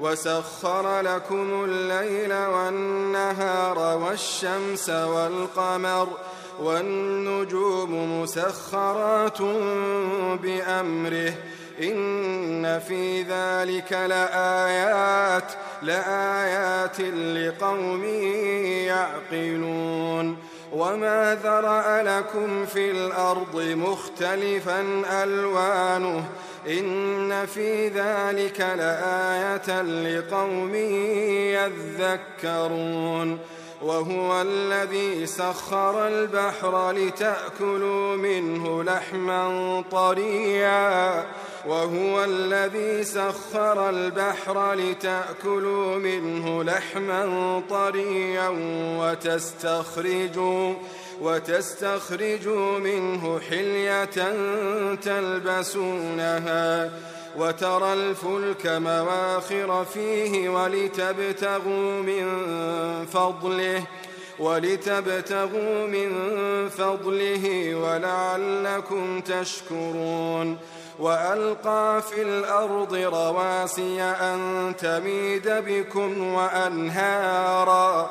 وسخر لكم الليل والنهار والشمس والقمر والنجوم مسخرات بأمره إن في ذلك لآيات لآيات لقوم يعقلون. وما ذرأ لكم في الأرض مختلفا ألوانه إن في ذلك لآية لقوم يذكرون وهو الذي سخر البحر لتأكلوا منه لحما طريا وهو الذي سخر البحر لتأكلوا منه لحما طريا وتستخرجوا وتستخرجوا منه حلية تلبسونها وترى الفلك مواخر فيه ولتبتغوا من فضله ولتبتغوا من فضله ولعلكم تشكرون وألقى في الأرض رواسي أن تميد بكم وأنهارا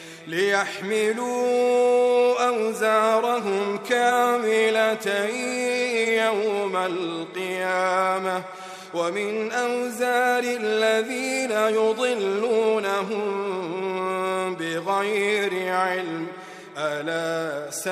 ليحملوا أوزارهم كاملة يوم القيامة. ومن أوزار الذين يضلونهم بغير علم ألا ساء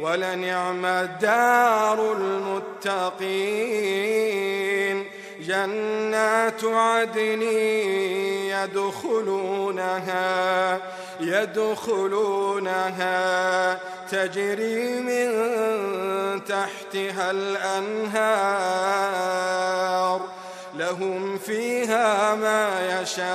ولنعم دار المتقين. جنات عدن يدخلونها يدخلونها. تجري من تحتها الأنهار لهم فيها ما يشاءون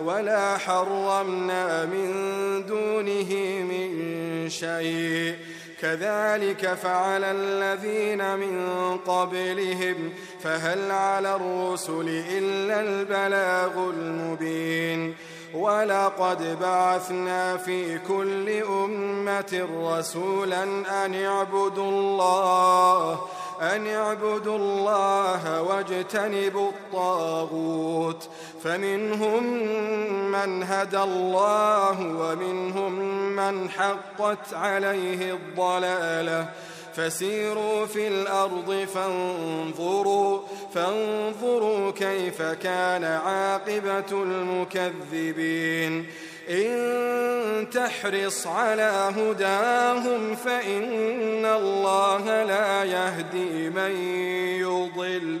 ولا حرمنا من دونه من شيء. كذلك فعل الذين من قبلهم فهل على الرسل إلا البلاغ المبين. ولقد بعثنا في كل أمة رسولا أن اعبدوا الله أن اعبدوا الله واجتنبوا الطاغوت. فمنهم من هدى الله ومنهم من حقت عليه الضلالة. فسيروا في الأرض فانظروا فانظروا كيف كان عاقبة المكذبين. إن تحرص على هداهم فإن الله لا يهدي من يضل.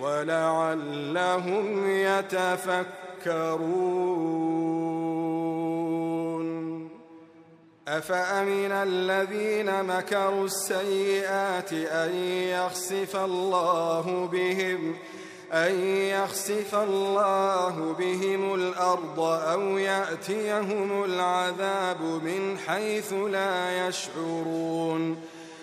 ولعلهم يتفكرون. أفأمن الذين مكروا السيئات أن يخسف الله بهم أن يخسف الله بهم الأرض أو يأتيهم العذاب من حيث لا يشعرون.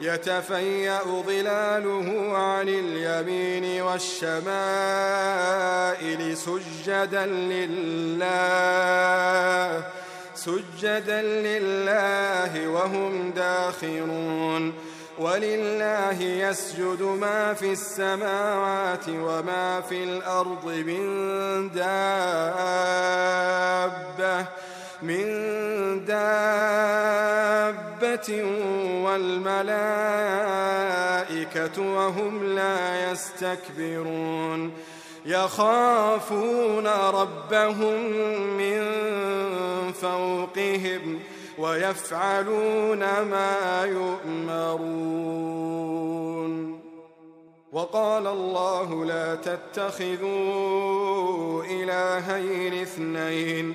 يتفيأ ظلاله عن اليمين والشمائل سجدا لله سجدا لله وهم داخرون. ولله يسجد ما في السماوات وما في الأرض من دابة. من دابة والملائكة وهم لا يستكبرون يخافون ربهم من فوقهم ويفعلون ما يؤمرون وقال الله لا تتخذوا إلهين اثنين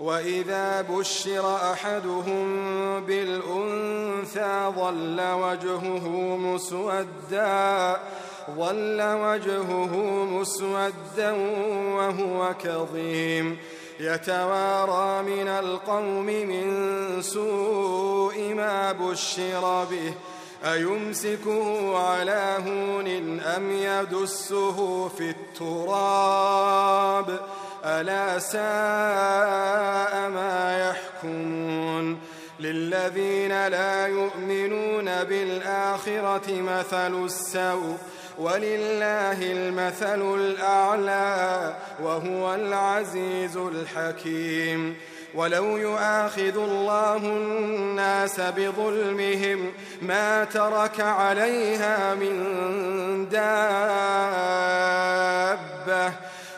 وإذا بشر أحدهم بالأنثى ظل وجهه مسوداً ظل وجهه مسودا وهو كظيم. يتوارى من القوم من سوء ما بشر به. أيمسكه على هون أم يدسه في التراب؟ ألا ساء ما يحكمون للذين لا يؤمنون بالآخرة مثل السوء ولله المثل الأعلى وهو العزيز الحكيم ولو يؤاخذ الله الناس بظلمهم ما ترك عليها من دابة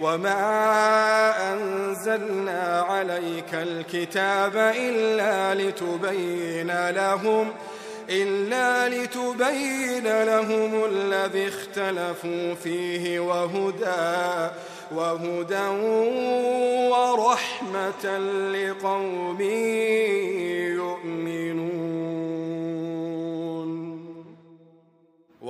وما أنزلنا عليك الكتاب إلا لتبين لهم ۖ إلا لتبين لهم الذي اختلفوا فيه وهدى وهدى ورحمة لقوم يؤمنون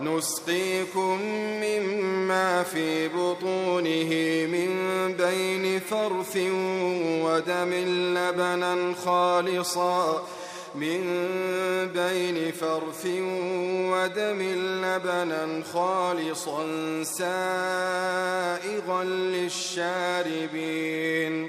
نسقيكم مما في بطونه من بين فرث ودم لبنا خالصاً من بين فرث ودم لبنا خالصا سائغا للشاربين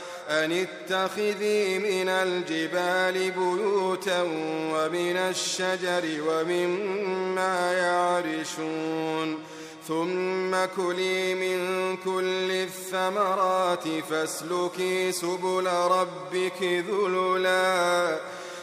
أن اتخذي من الجبال بيوتا ومن الشجر ومما يعرشون. ثم كلي من كل الثمرات فاسلكي سبل ربك ذللا.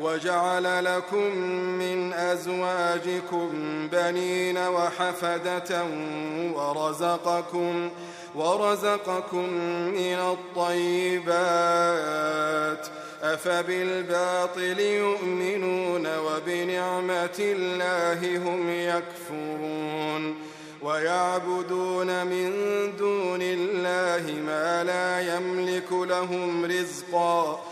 وجعل لكم من أزواجكم بنين وحفدة ورزقكم ورزقكم من الطيبات. أفبالباطل يؤمنون وبنعمة الله هم يكفرون. ويعبدون من دون الله ما لا يملك لهم رزقاً.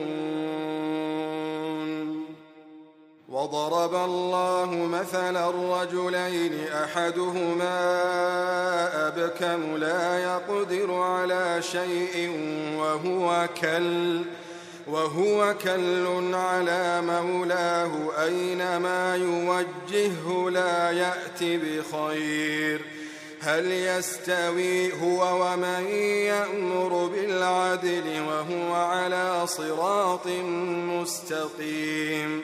وضرب الله مثلا الرجلين أحدهما أبكم لا يقدر على شيء وهو كل وهو كل على مولاه أينما يوجهه لا يأتي بخير هل يستوي هو ومن يأمر بالعدل وهو على صراط مستقيم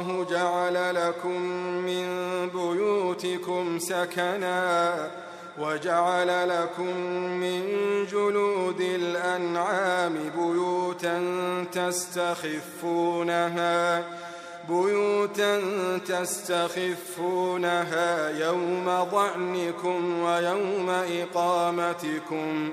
والله جعل لكم من بيوتكم سكنا وجعل لكم من جلود الأنعام بيوتا تستخفونها بيوتا تستخفونها يوم ضعنكم ويوم إقامتكم.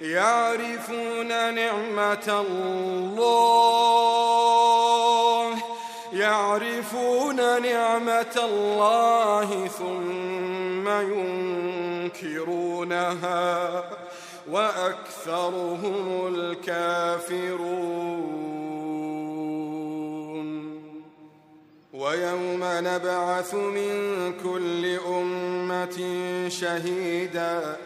يعرفون نعمة الله. يعرفون نعمة الله ثم ينكرونها. وأكثرهم الكافرون. ويوم نبعث من كل أمة شهيداً.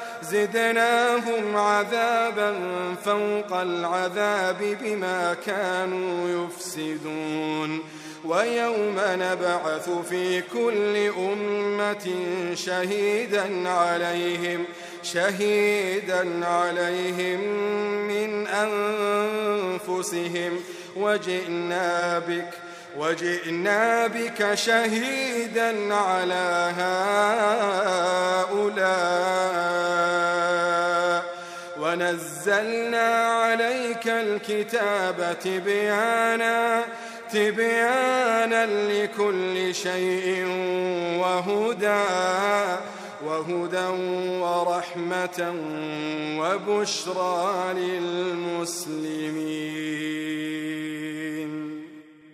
زدناهم عذابا فوق العذاب بما كانوا يفسدون. ويوم نبعث في كل أمة شهيدا عليهم شهيدا عليهم من أنفسهم. وجئنا بك وجئنا بك شهيدا على هؤلاء. ونزلنا عليك الكتاب تبيانا تبيانا لكل شيء وهدى وهدى ورحمة وبشرى للمسلمين.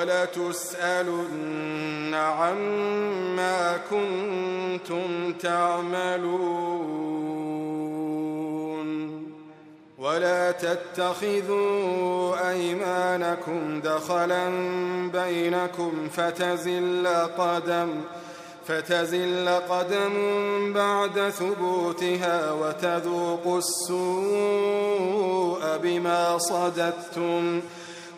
ولتسألن عما كنتم تعملون ولا تتخذوا أيمانكم دخلا بينكم فتزل قدم فتزل قدم بعد ثبوتها وتذوقوا السوء بما صددتم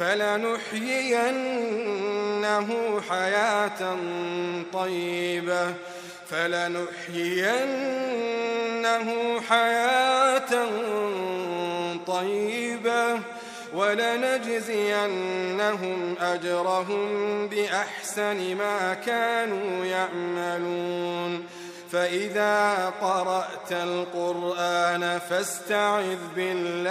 فلنحيينه حياة طيبة. فلنحيينه حياة طيبة. ولنجزينهم أجرهم بأحسن ما كانوا يعملون. فإذا قرأت القرآن فاستعذ بالله.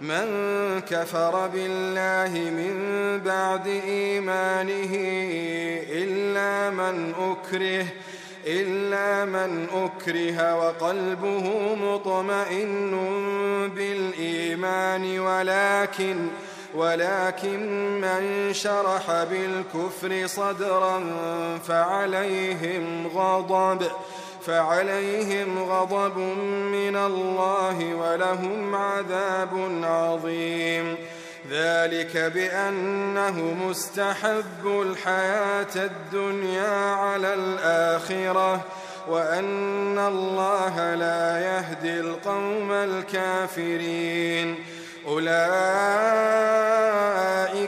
من كفر بالله من بعد إيمانه إلا من أكره إلا من أكره وقلبه مطمئن بالإيمان ولكن ولكن من شرح بالكفر صدرا فعليهم غضب. فعليهم غضب من الله ولهم عذاب عظيم. ذلك بأنه مستحب الحياة الدنيا على الآخرة وأن الله لا يهدي القوم الكافرين.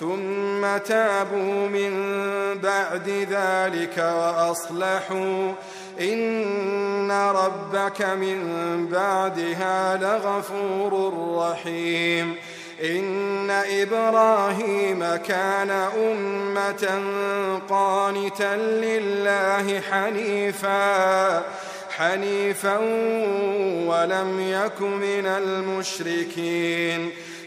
ثم تابوا من بعد ذلك وأصلحوا. إن ربك من بعدها لغفور رحيم. إن إبراهيم كان أمة قانتا لله حنيفا حنيفا ولم يك من المشركين.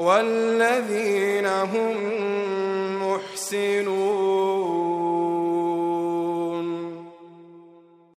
والذين هم محسنون.